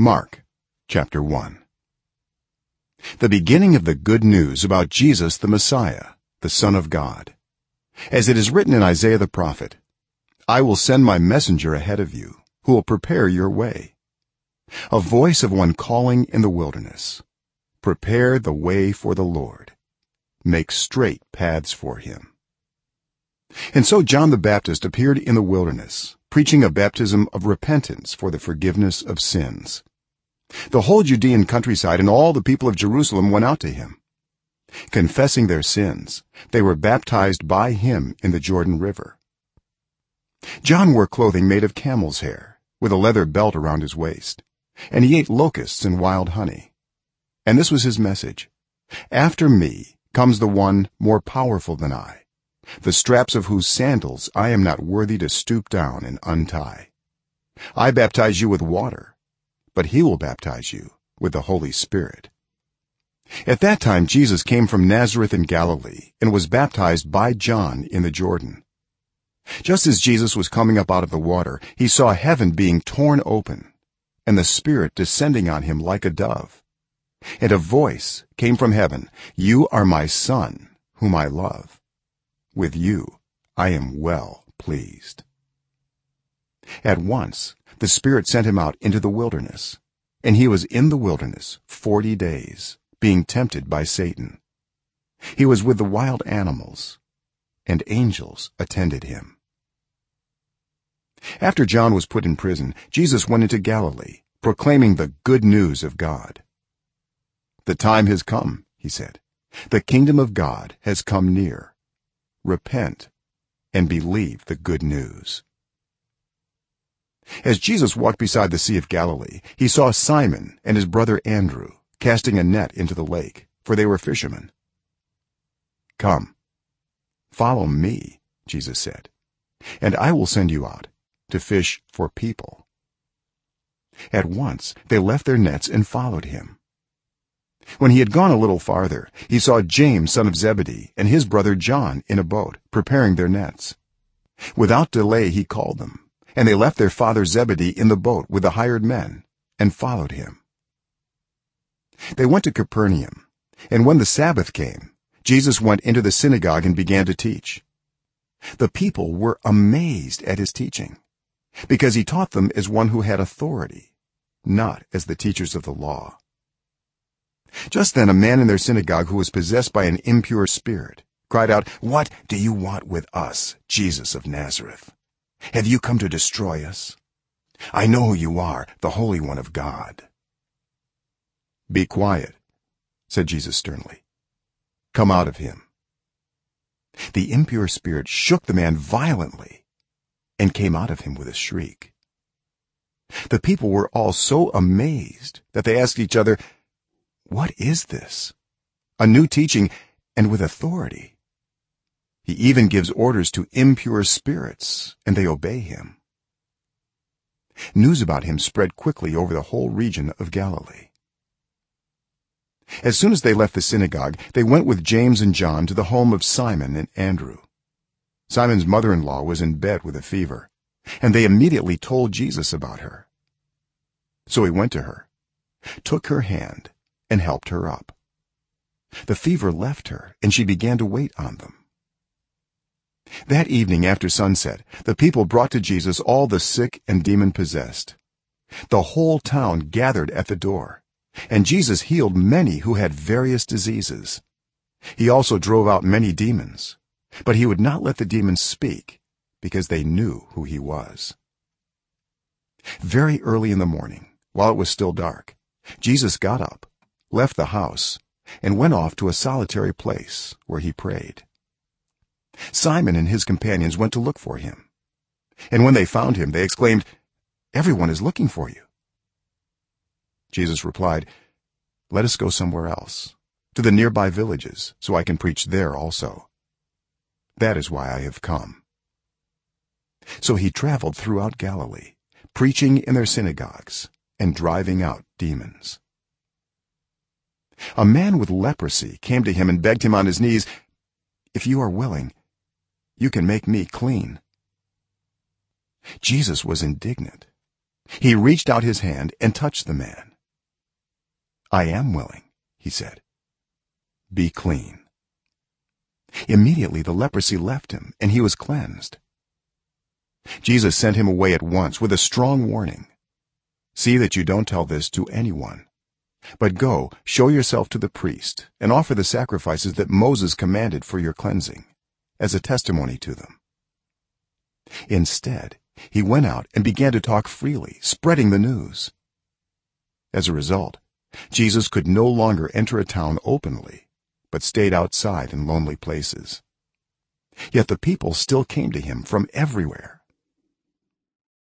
mark chapter 1 the beginning of the good news about jesus the messiah the son of god. As it is written in isaiah the prophet i will send my messenger ahead of you who will prepare your way. A voice of one calling in the wilderness prepare the way for the lord. Make straight paths for him. And so john the baptist appeared in the wilderness preaching a baptism of repentance for the forgiveness of sins. The whole judean countryside and all the people of jerusalem went out to him. Confessing their sins they were baptized by him in the jordan river. John wore clothing made of camel's hair with a leather belt around his waist and he ate locusts and wild honey. And this was his message. After me comes the one more powerful than i the straps of whose sandals i am not worthy to stoop down and untie. I baptize you with water but he will baptize you with the holy spirit. At that time jesus came from nazareth in galilee and was baptized by john in the jordan. Just as jesus was coming up out of the water he saw heaven being torn open and the spirit descending on him like a dove. And a voice came from heaven you are my son whom i love with you. I am well pleased. At once the spirit sent him out into the wilderness and he was in the wilderness 40 days being tempted by satan. He was with the wild animals and angels attended him. After john was put in prison jesus went into galilee proclaiming the good news of god. The time has come he said. The kingdom of god has come near repent and believe the good news. As jesus walked beside the sea of galilee he saw simon and his brother andrew casting a net into the lake for they were fishermen. Come follow me jesus said and i will send you out to fish for people. At once they left their nets and followed him when he had gone a little farther he saw james son of zebedee and his brother john in a boat preparing their nets. Without delay he called them and they left their father zebedee in the boat with the hired men and followed him. They went to capernaum and when the sabbath came jesus went into the synagogue and began to teach. The people were amazed at his teaching because he taught them as one who had authority not as the teachers of the law just then a man in their synagogue who was possessed by an impure spirit cried out what do you want with us jesus of nazareth? Have you come to destroy us? I know who you are the holy one of god. Be quiet said jesus sternly. Come out of him. The impure spirit shook the man violently and came out of him with a shriek. The people were all so amazed that they asked each other what is this? A new teaching and with authority. He even gives orders to impure spirits and they obey him. News about him spread quickly over the whole region of galilee. As soon as they left the synagogue they went with james and john to the home of simon and andrew. Simon's mother-in-law was in bed with a fever and they immediately told jesus about her. So he went to her took her hand and helped her up. The fever left her and she began to wait on them. That evening after sunset the people brought to jesus all the sick and demon possessed the whole town gathered at the door and jesus healed many who had various diseases. He also drove out many demons but he would not let the demons speak because they knew who he was. Very early in the morning while it was still dark jesus got up left the house and went off to a solitary place where he prayed. Simon and his companions went to look for him. And when they found him they exclaimed everyone is looking for you. Jesus replied let us go somewhere else to the nearby villages so i can preach there also. That is why i have come. So he traveled throughout galilee preaching in their synagogues and driving out demons a man with leprosy came to him and begged him on his knees if you are willing you can make me clean. Jesus was indignant. He reached out his hand and touched the man. I am willing he said. Be clean. Immediately the leprosy left him and he was cleansed. Jesus sent him away at once with a strong warning. See that you don't tell this to anyone but go show yourself to the priest and offer the sacrifices that moses commanded for your cleansing as a testimony to them. Instead he went out and began to talk freely spreading the news. As a result jesus could no longer enter a town openly but stayed outside in lonely places. Yet the people still came to him from everywhere